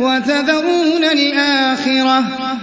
وَتَذَرُونَ الْآخِرَةَ.